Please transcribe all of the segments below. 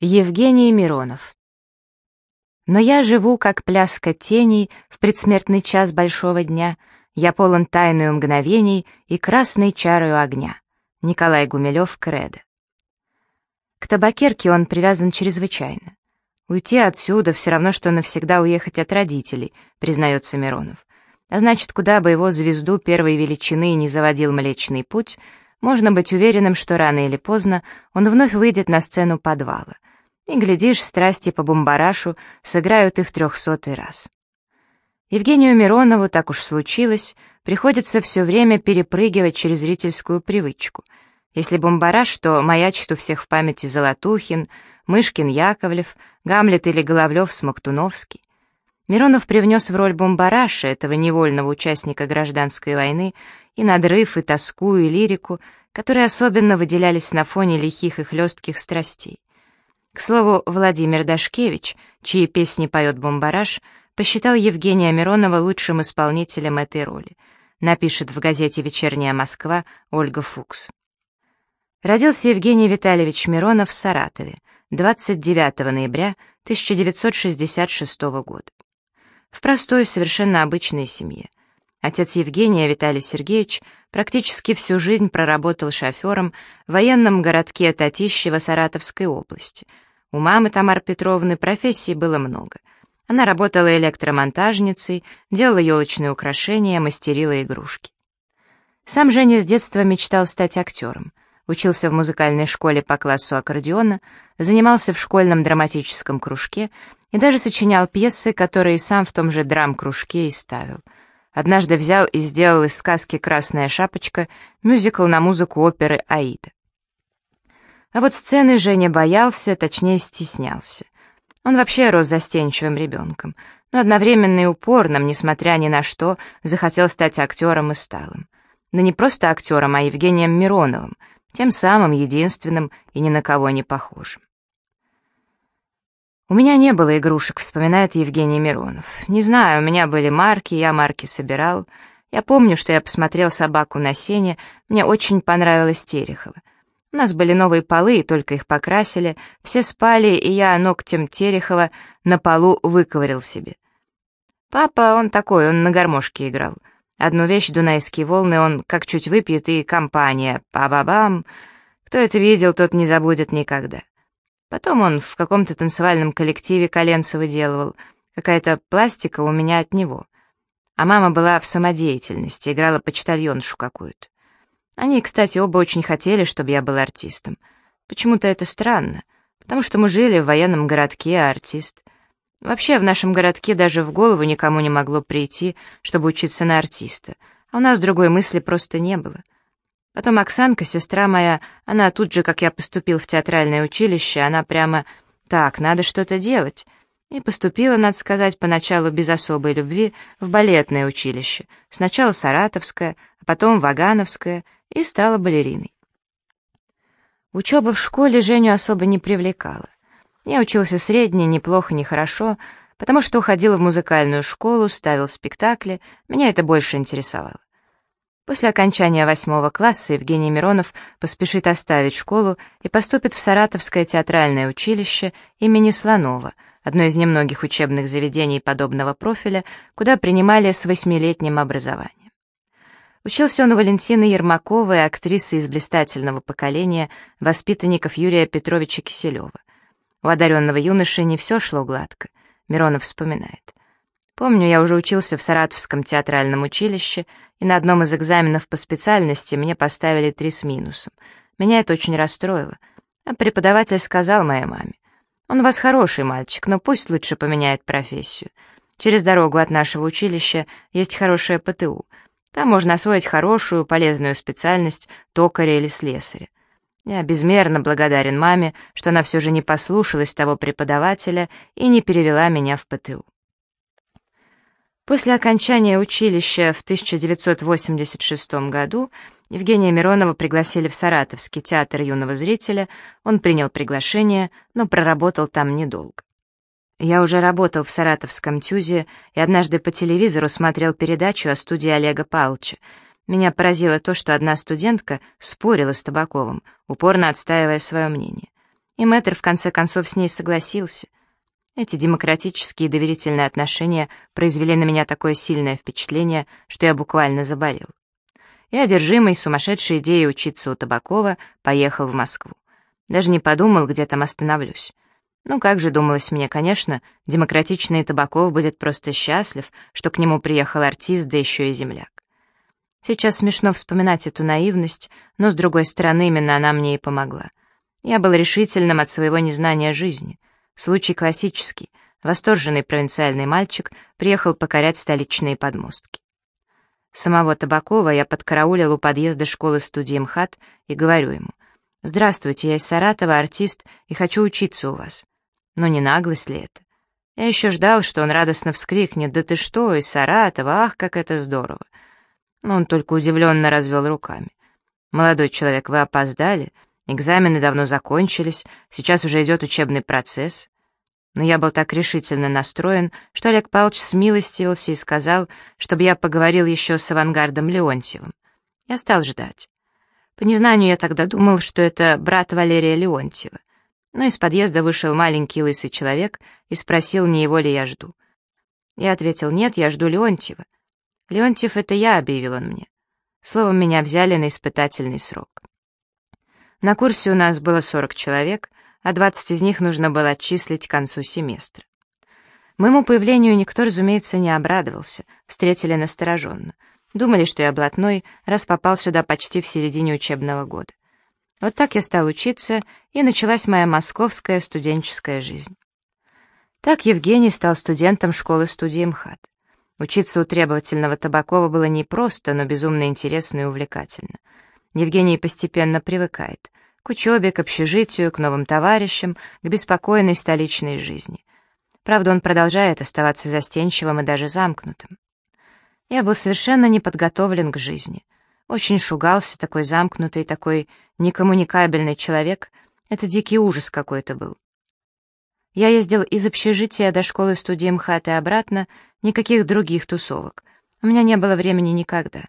Евгений Миронов Но я живу, как пляска теней В предсмертный час большого дня, Я полон тайную мгновений И красной чарою огня. Николай Гумилев, Кредо. К табакерке он привязан чрезвычайно. Уйти отсюда все равно, что навсегда уехать от родителей, признается Миронов. А значит, куда бы его звезду первой величины не заводил Млечный Путь, можно быть уверенным, что рано или поздно он вновь выйдет на сцену подвала — и, глядишь, страсти по бомбарашу сыграют и в трехсотый раз. Евгению Миронову, так уж случилось, приходится все время перепрыгивать через зрительскую привычку. Если бомбараш, то маячит у всех в памяти Золотухин, Мышкин Яковлев, Гамлет или Головлев Смоктуновский. Миронов привнес в роль бомбараша, этого невольного участника гражданской войны, и надрыв, и тоску, и лирику, которые особенно выделялись на фоне лихих и хлестких страстей. К слову, Владимир Дашкевич, чьи песни поет Бомбараш, посчитал Евгения Миронова лучшим исполнителем этой роли. Напишет в газете «Вечерняя Москва» Ольга Фукс. Родился Евгений Витальевич Миронов в Саратове 29 ноября 1966 года. В простой, совершенно обычной семье. Отец Евгения, Виталий Сергеевич, практически всю жизнь проработал шофером в военном городке Татищево Саратовской области – у мамы Тамары Петровны профессий было много. Она работала электромонтажницей, делала елочные украшения, мастерила игрушки. Сам Женя с детства мечтал стать актером. Учился в музыкальной школе по классу аккордеона, занимался в школьном драматическом кружке и даже сочинял пьесы, которые сам в том же драм-кружке и ставил. Однажды взял и сделал из сказки «Красная шапочка» мюзикл на музыку оперы «Аида». А вот сцены Женя боялся, точнее стеснялся. Он вообще рос застенчивым ребенком, но одновременно и упорным, несмотря ни на что, захотел стать актером и стал им. Да не просто актером, а Евгением Мироновым, тем самым единственным и ни на кого не похожим. «У меня не было игрушек», — вспоминает Евгений Миронов. «Не знаю, у меня были марки, я марки собирал. Я помню, что я посмотрел «Собаку на сене», мне очень понравилась Терехова. У нас были новые полы, только их покрасили, все спали, и я ногтем Терехова на полу выковырил себе. Папа, он такой, он на гармошке играл. Одну вещь «Дунайские волны» он как чуть выпьет, и компания, па-ба-бам. Кто это видел, тот не забудет никогда. Потом он в каком-то танцевальном коллективе коленца выделывал. Какая-то пластика у меня от него. А мама была в самодеятельности, играла почтальоншу какую-то. Они, кстати, оба очень хотели, чтобы я был артистом. Почему-то это странно, потому что мы жили в военном городке, а артист... Вообще, в нашем городке даже в голову никому не могло прийти, чтобы учиться на артиста, а у нас другой мысли просто не было. Потом Оксанка, сестра моя, она тут же, как я поступил в театральное училище, она прямо «так, надо что-то делать», и поступила, надо сказать, поначалу без особой любви в балетное училище, сначала Саратовское, а потом Вагановское — и стала балериной. Учеба в школе Женю особо не привлекала. Я учился средне, неплохо, нехорошо, потому что уходил в музыкальную школу, ставил спектакли, меня это больше интересовало. После окончания восьмого класса Евгений Миронов поспешит оставить школу и поступит в Саратовское театральное училище имени Слонова, одно из немногих учебных заведений подобного профиля, куда принимали с восьмилетним образованием. Учился он у Валентины Ермаковой, актрисы из блистательного поколения воспитанников Юрия Петровича Киселева. У одаренного юноши не все шло гладко, Миронов вспоминает. Помню, я уже учился в Саратовском театральном училище, и на одном из экзаменов по специальности мне поставили три с минусом. Меня это очень расстроило. А преподаватель сказал моей маме, «Он у вас хороший мальчик, но пусть лучше поменяет профессию. Через дорогу от нашего училища есть хорошее ПТУ — там можно освоить хорошую, полезную специальность токаря или слесаря. Я безмерно благодарен маме, что она все же не послушалась того преподавателя и не перевела меня в ПТУ. После окончания училища в 1986 году Евгения Миронова пригласили в Саратовский театр юного зрителя, он принял приглашение, но проработал там недолго. Я уже работал в саратовском ТЮЗе и однажды по телевизору смотрел передачу о студии Олега Павловича. Меня поразило то, что одна студентка спорила с Табаковым, упорно отстаивая свое мнение. И мэтр в конце концов с ней согласился. Эти демократические и доверительные отношения произвели на меня такое сильное впечатление, что я буквально заболел. И одержимый сумасшедшей идеей учиться у Табакова поехал в Москву. Даже не подумал, где там остановлюсь. Ну как же, думалось мне, конечно, демократичный Табаков будет просто счастлив, что к нему приехал артист, да еще и земляк. Сейчас смешно вспоминать эту наивность, но, с другой стороны, именно она мне и помогла. Я был решительным от своего незнания жизни. Случай классический. Восторженный провинциальный мальчик приехал покорять столичные подмостки. Самого Табакова я подкараулил у подъезда школы-студии МХАТ и говорю ему, «Здравствуйте, я из Саратова, артист, и хочу учиться у вас». Но не наглость ли это? Я еще ждал, что он радостно вскрикнет, «Да ты что, из Саратова, ах, как это здорово!» Но он только удивленно развел руками. «Молодой человек, вы опоздали, экзамены давно закончились, сейчас уже идет учебный процесс». Но я был так решительно настроен, что Олег Павлович смилостивился и сказал, чтобы я поговорил еще с авангардом Леонтьевым. Я стал ждать. По незнанию я тогда думал, что это брат Валерия Леонтьева. Но из подъезда вышел маленький лысый человек и спросил, не его ли я жду. Я ответил, нет, я жду Леонтьева. Леонтьев — это я, объявил он мне. Словом, меня взяли на испытательный срок. На курсе у нас было 40 человек, а 20 из них нужно было отчислить к концу семестра. Моему появлению никто, разумеется, не обрадовался, встретили настороженно. Думали, что я блатной, раз попал сюда почти в середине учебного года. Вот так я стал учиться, и началась моя московская студенческая жизнь. Так Евгений стал студентом школы-студии МХАТ. Учиться у требовательного Табакова было непросто, но безумно интересно и увлекательно. Евгений постепенно привыкает к учебе, к общежитию, к новым товарищам, к беспокойной столичной жизни. Правда, он продолжает оставаться застенчивым и даже замкнутым. Я был совершенно не подготовлен к жизни. Очень шугался, такой замкнутый, такой некоммуникабельный человек. Это дикий ужас какой-то был. Я ездил из общежития до школы студии МХАТ и обратно, никаких других тусовок. У меня не было времени никогда.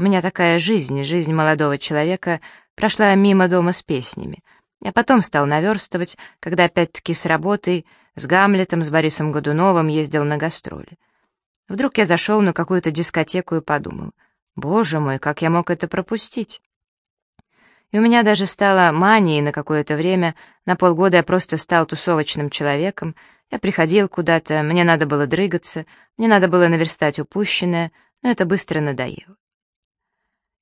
У меня такая жизнь, жизнь молодого человека, прошла мимо дома с песнями. Я потом стал наверстывать, когда опять-таки с работой, с Гамлетом, с Борисом Годуновым ездил на гастроли. Вдруг я зашел на какую-то дискотеку и подумал, боже мой, как я мог это пропустить? И у меня даже стало манией на какое-то время, на полгода я просто стал тусовочным человеком, я приходил куда-то, мне надо было дрыгаться, мне надо было наверстать упущенное, но это быстро надоело.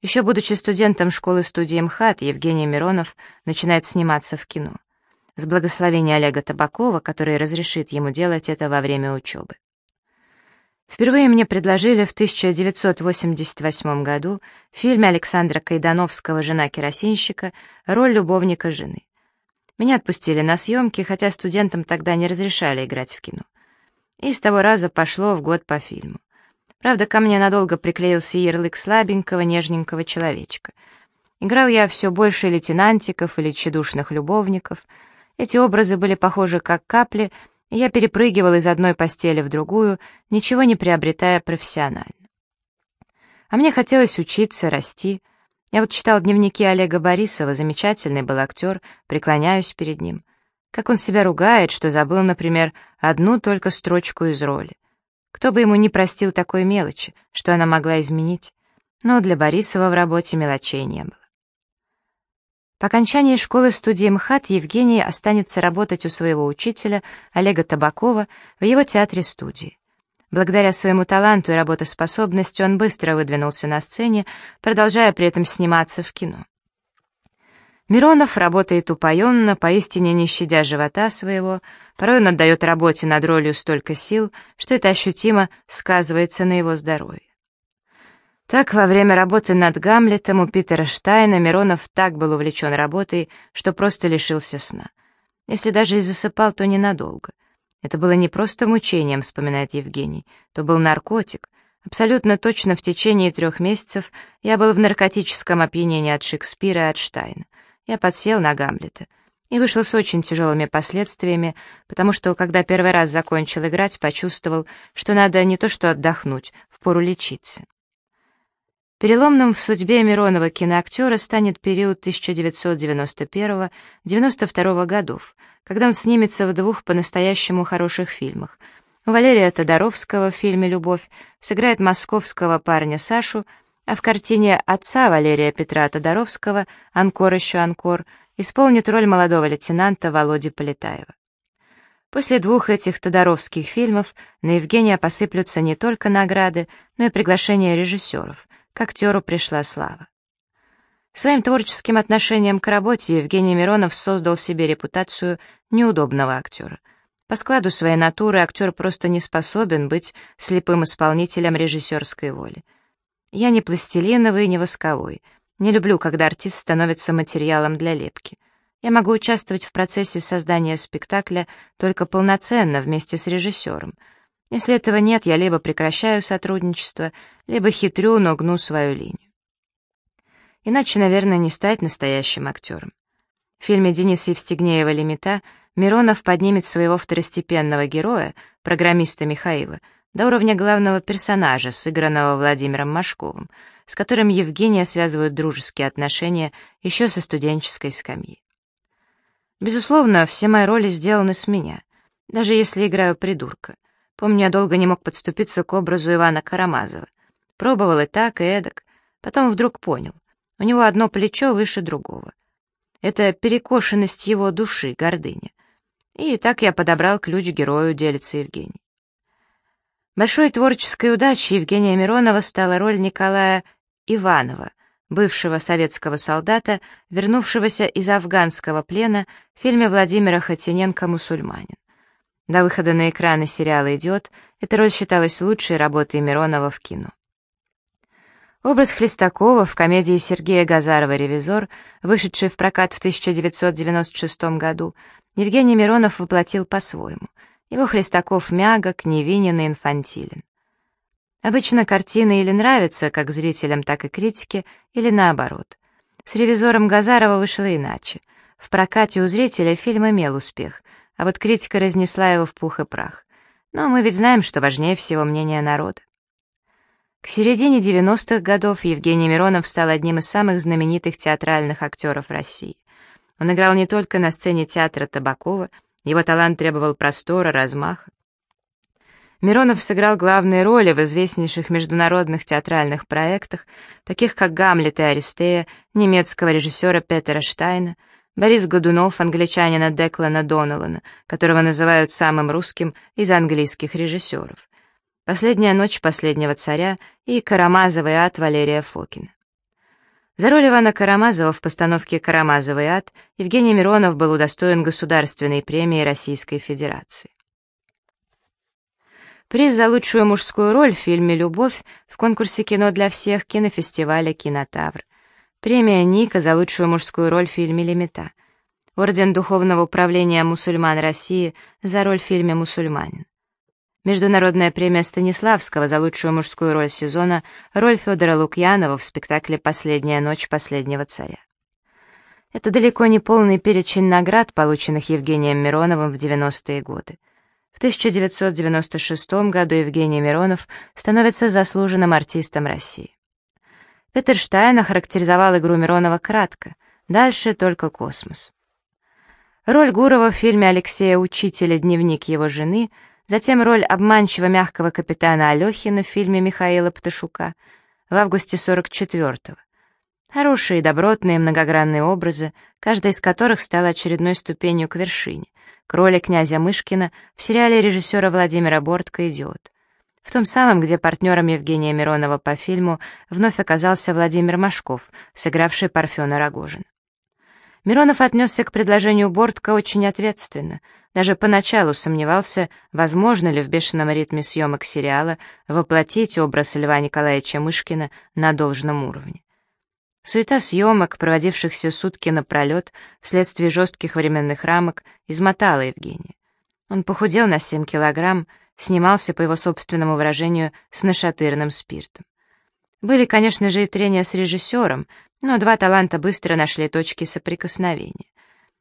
Еще будучи студентом школы-студии МХАТ, Евгений Миронов начинает сниматься в кино. С благословения Олега Табакова, который разрешит ему делать это во время учебы. Впервые мне предложили в 1988 году в фильме Александра Кайдановского «Жена керосинщика» роль любовника жены. Меня отпустили на съемки, хотя студентам тогда не разрешали играть в кино. И с того раза пошло в год по фильму. Правда, ко мне надолго приклеился ярлык слабенького, нежненького человечка. Играл я все больше лейтенантиков или тщедушных любовников. Эти образы были похожи как капли, и я перепрыгивал из одной постели в другую, ничего не приобретая профессионально. А мне хотелось учиться, расти. Я вот читал дневники Олега Борисова, замечательный был актер, преклоняюсь перед ним. Как он себя ругает, что забыл, например, одну только строчку из роли. Кто бы ему не простил такой мелочи, что она могла изменить, но для Борисова в работе мелочей не было. По окончании школы-студии МХАТ Евгений останется работать у своего учителя Олега Табакова в его театре-студии. Благодаря своему таланту и работоспособности он быстро выдвинулся на сцене, продолжая при этом сниматься в кино. Миронов работает упоенно, поистине не щадя живота своего, порой он отдает работе над ролью столько сил, что это ощутимо сказывается на его здоровье. Так, во время работы над Гамлетом у Питера Штайна Миронов так был увлечен работой, что просто лишился сна. Если даже и засыпал, то ненадолго. Это было не просто мучением, вспоминает Евгений, то был наркотик. Абсолютно точно в течение трех месяцев я был в наркотическом опьянении от Шекспира и от Штайна я подсел на Гамлета и вышел с очень тяжелыми последствиями, потому что, когда первый раз закончил играть, почувствовал, что надо не то что отдохнуть, впору лечиться. Переломным в судьбе Миронова киноактера станет период 1991-92 годов, когда он снимется в двух по-настоящему хороших фильмах. У Валерия Тодоровского в фильме «Любовь» сыграет московского парня Сашу, а в картине отца Валерия Петра Тодоровского «Анкор еще анкор» исполнит роль молодого лейтенанта Володи Полетаева. После двух этих Тодоровских фильмов на Евгения посыплются не только награды, но и приглашения режиссеров — к актеру пришла слава. Своим творческим отношением к работе Евгений Миронов создал себе репутацию неудобного актера. По складу своей натуры актер просто не способен быть слепым исполнителем режиссерской воли. Я не пластилиновый и не восковой. Не люблю, когда артист становится материалом для лепки. Я могу участвовать в процессе создания спектакля только полноценно вместе с режиссером — если этого нет, я либо прекращаю сотрудничество, либо хитрю, но гну свою линию. Иначе, наверное, не стать настоящим актером. В фильме Дениса Евстигнеева «Лимита» Миронов поднимет своего второстепенного героя, программиста Михаила, до уровня главного персонажа, сыгранного Владимиром Машковым, с которым Евгения связывают дружеские отношения еще со студенческой скамьи. Безусловно, все мои роли сделаны с меня, даже если играю придурка. Помню, я долго не мог подступиться к образу Ивана Карамазова. Пробовал и так, и эдак. Потом вдруг понял. У него одно плечо выше другого. Это перекошенность его души, гордыня. И так я подобрал ключ герою, делится Евгений. Большой творческой удачей Евгения Миронова стала роль Николая Иванова, бывшего советского солдата, вернувшегося из афганского плена в фильме Владимира Хотиненко «Мусульманин». До выхода на экраны сериала «Идиот» эта роль считалась лучшей работой Миронова в кино. Образ Хлестакова в комедии Сергея Газарова «Ревизор», вышедший в прокат в 1996 году, Евгений Миронов воплотил по-своему. Его Хлестаков мягок, невинен и инфантилен. Обычно картины или нравятся как зрителям, так и критике, или наоборот. С «Ревизором» Газарова вышло иначе. В прокате у зрителя фильм имел успех, а вот критика разнесла его в пух и прах. Но мы ведь знаем, что важнее всего мнение народа. К середине 90-х годов Евгений Миронов стал одним из самых знаменитых театральных актеров России. Он играл не только на сцене театра Табакова, его талант требовал простора, размаха. Миронов сыграл главные роли в известнейших международных театральных проектах, таких как «Гамлет» и «Аристея» немецкого режиссера Петера Штайна, Борис Годунов, англичанина Деклана Доналана, которого называют самым русским из английских режиссеров. «Последняя ночь последнего царя» и «Карамазовый ад» Валерия Фокина. За роль Ивана Карамазова в постановке «Карамазовый ад» Евгений Миронов был удостоен Государственной премии Российской Федерации. Приз за лучшую мужскую роль в фильме «Любовь» в конкурсе «Кино для всех» кинофестиваля «Кинотавр». Премия Ника за лучшую мужскую роль в фильме «Лимита». Орден Духовного управления мусульман России за роль в фильме «Мусульманин». Международная премия Станиславского за лучшую мужскую роль сезона, роль Федора Лукьянова в спектакле «Последняя ночь последнего царя». Это далеко не полный перечень наград, полученных Евгением Мироновым в 90-е годы. В 1996 году Евгений Миронов становится заслуженным артистом России. Петерштайн охарактеризовал игру Миронова кратко, дальше только космос. Роль Гурова в фильме Алексея Учителя «Дневник его жены», затем роль обманчиво мягкого капитана Алехина в фильме Михаила Пташука в августе 44-го. Хорошие, добротные, многогранные образы, каждая из которых стала очередной ступенью к вершине, к роли князя Мышкина в сериале режиссера Владимира Бортко «Идиот». В том самом, где партнером Евгения Миронова по фильму вновь оказался Владимир Машков, сыгравший Парфена Рогожина. Миронов отнесся к предложению Бортко очень ответственно, даже поначалу сомневался, возможно ли в бешеном ритме съемок сериала воплотить образ Льва Николаевича Мышкина на должном уровне. Суета съемок, проводившихся сутки напролет, вследствие жестких временных рамок, измотала Евгения. Он похудел на 7 килограмм, снимался, по его собственному выражению, с нашатырным спиртом. Были, конечно же, и трения с режиссером, но два таланта быстро нашли точки соприкосновения.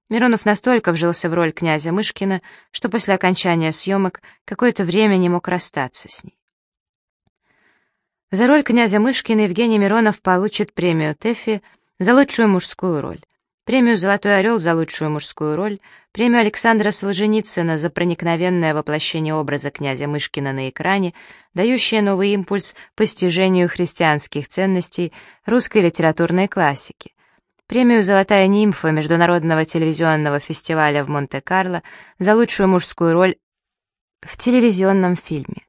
Миронов настолько вжился в роль князя Мышкина, что после окончания съемок какое-то время не мог расстаться с ней. За роль князя Мышкина Евгений Миронов получит премию ТЭФИ за лучшую мужскую роль, премию «Золотой орел» за лучшую мужскую роль, премию Александра Солженицына за проникновенное воплощение образа князя Мышкина на экране, дающее новый импульс постижению христианских ценностей русской литературной классики, премию «Золотая нимфа» Международного телевизионного фестиваля в Монте-Карло за лучшую мужскую роль в телевизионном фильме.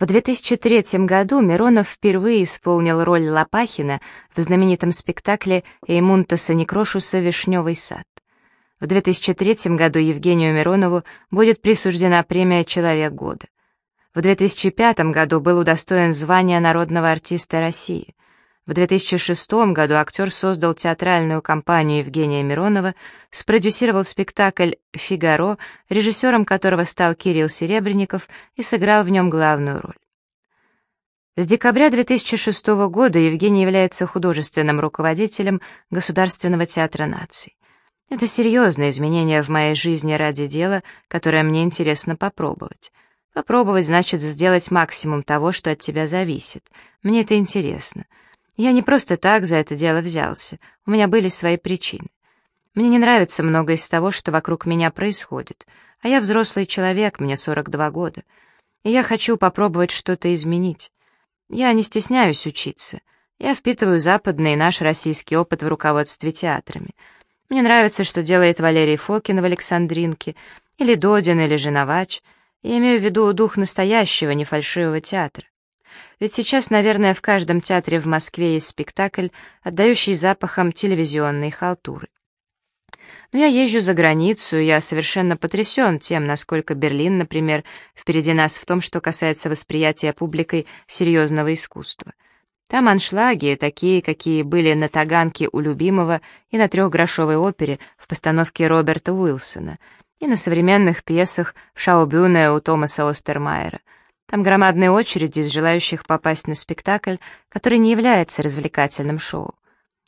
В 2003 году Миронов впервые исполнил роль Лопахина в знаменитом спектакле Эймунтаса Некрошуса «Вишневый сад». В 2003 году Евгению Миронову будет присуждена премия «Человек года». В 2005 году был удостоен звания народного артиста России. В 2006 году актер создал театральную компанию Евгения Миронова, спродюсировал спектакль «Фигаро», режиссером которого стал Кирилл Серебренников и сыграл в нем главную роль. С декабря 2006 года Евгений является художественным руководителем Государственного театра наций. Это серьезное изменение в моей жизни ради дела, которое мне интересно попробовать. Попробовать значит сделать максимум того, что от тебя зависит. Мне это интересно. Я не просто так за это дело взялся, у меня были свои причины. Мне не нравится многое из того, что вокруг меня происходит, а я взрослый человек, мне 42 года, и я хочу попробовать что-то изменить. Я не стесняюсь учиться. Я впитываю западный и наш российский опыт в руководстве театрами. Мне нравится, что делает Валерий Фокин в «Александринке», или Додин, или Женовач. Я имею в виду дух настоящего, не фальшивого театра. Ведь сейчас, наверное, в каждом театре в Москве есть спектакль, отдающий запахом телевизионной халтуры. Но я езжу за границу, я совершенно потрясен тем, насколько Берлин, например, впереди нас в том, что касается восприятия публикой серьезного искусства. Там аншлаги, такие, какие были на Таганке у Любимого и на трехгрошовой опере в постановке Роберта Уилсона, и на современных пьесах в Шаубюне у Томаса Остермайера — там громадные очереди из желающих попасть на спектакль, который не является развлекательным шоу.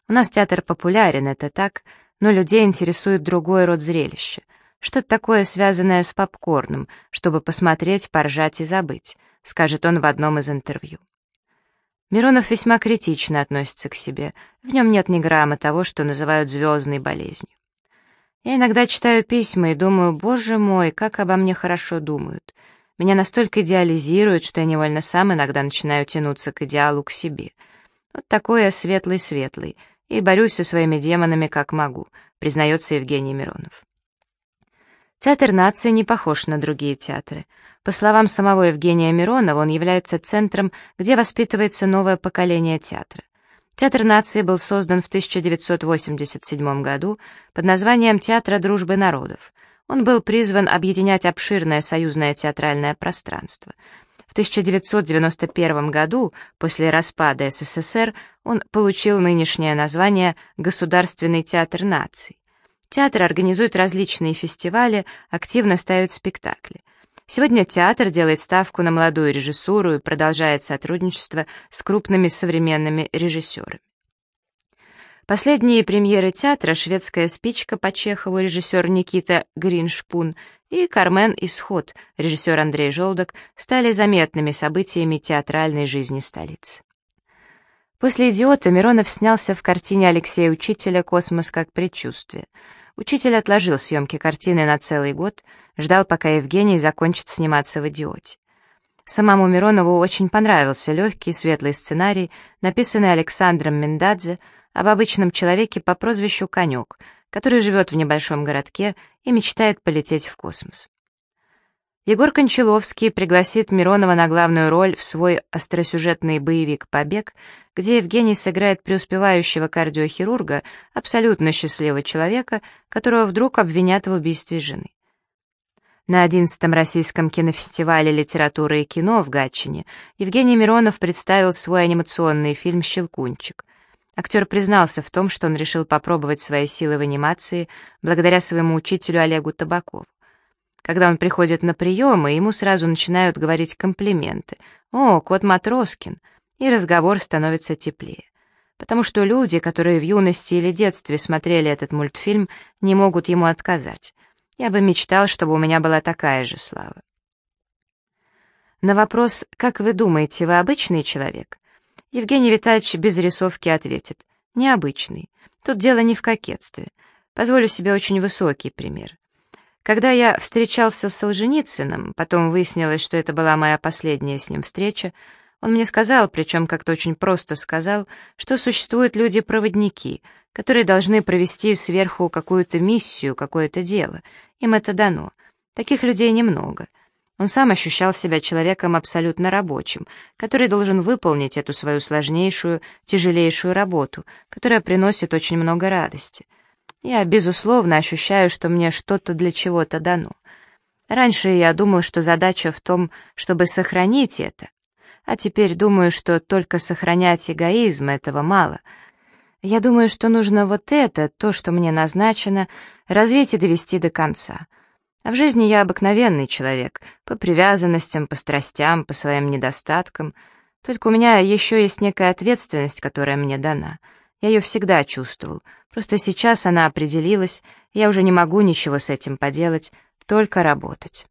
У нас театр популярен, это так, но людей интересует другой род зрелища. Что-то такое, связанное с попкорном, чтобы посмотреть, поржать и забыть, скажет он в одном из интервью. Миронов весьма критично относится к себе, в нем нет ни грамма того, что называют звездной болезнью. Я иногда читаю письма и думаю, боже мой, как обо мне хорошо думают. Меня настолько идеализируют, что я невольно сам иногда начинаю тянуться к идеалу, к себе. Вот такой я светлый-светлый, и борюсь со своими демонами как могу, признается Евгений Миронов. Театр нации не похож на другие театры. По словам самого Евгения Миронова, он является центром, где воспитывается новое поколение театра. Театр нации был создан в 1987 году под названием «Театра дружбы народов», он был призван объединять обширное союзное театральное пространство. В 1991 году, после распада СССР, он получил нынешнее название «Государственный театр наций». Театр организует различные фестивали, активно ставит спектакли. Сегодня театр делает ставку на молодую режиссуру и продолжает сотрудничество с крупными современными режиссерами. Последние премьеры театра «Шведская спичка» по Чехову режиссер Никита Гриншпун и «Кармен. Исход» режиссер Андрей Желдок стали заметными событиями театральной жизни столицы. После «Идиота» Миронов снялся в картине Алексея Учителя «Космос как предчувствие». Учитель отложил съемки картины на целый год, ждал, пока Евгений закончит сниматься в «Идиоте». Самому Миронову очень понравился легкий, светлый сценарий, написанный Александром Миндадзе, об обычном человеке по прозвищу Конек, который живет в небольшом городке и мечтает полететь в космос. Егор Кончаловский пригласит Миронова на главную роль в свой остросюжетный боевик «Побег», где Евгений сыграет преуспевающего кардиохирурга, абсолютно счастливого человека, которого вдруг обвинят в убийстве жены. На 11-м Российском кинофестивале литературы и кино в Гатчине Евгений Миронов представил свой анимационный фильм «Щелкунчик». Актер признался в том, что он решил попробовать свои силы в анимации благодаря своему учителю Олегу Табакову. Когда он приходит на приемы, ему сразу начинают говорить комплименты. «О, кот Матроскин!» И разговор становится теплее. Потому что люди, которые в юности или детстве смотрели этот мультфильм, не могут ему отказать. Я бы мечтал, чтобы у меня была такая же слава. На вопрос «Как вы думаете, вы обычный человек?» Евгений Витальевич без рисовки ответит. Необычный. Тут дело не в кокетстве. Позволю себе очень высокий пример. Когда я встречался с Солженицыным, потом выяснилось, что это была моя последняя с ним встреча, он мне сказал, причем как-то очень просто сказал, что существуют люди-проводники, которые должны провести сверху какую-то миссию, какое-то дело. Им это дано. Таких людей немного. Он сам ощущал себя человеком абсолютно рабочим, который должен выполнить эту свою сложнейшую, тяжелейшую работу, которая приносит очень много радости. Я, безусловно, ощущаю, что мне что-то для чего-то дано. Раньше я думал, что задача в том, чтобы сохранить это, а теперь думаю, что только сохранять эгоизм этого мало. Я думаю, что нужно вот это, то, что мне назначено, развить и довести до конца — а в жизни я обыкновенный человек, по привязанностям, по страстям, по своим недостаткам. Только у меня еще есть некая ответственность, которая мне дана. Я ее всегда чувствовал. Просто сейчас она определилась, я уже не могу ничего с этим поделать, только работать.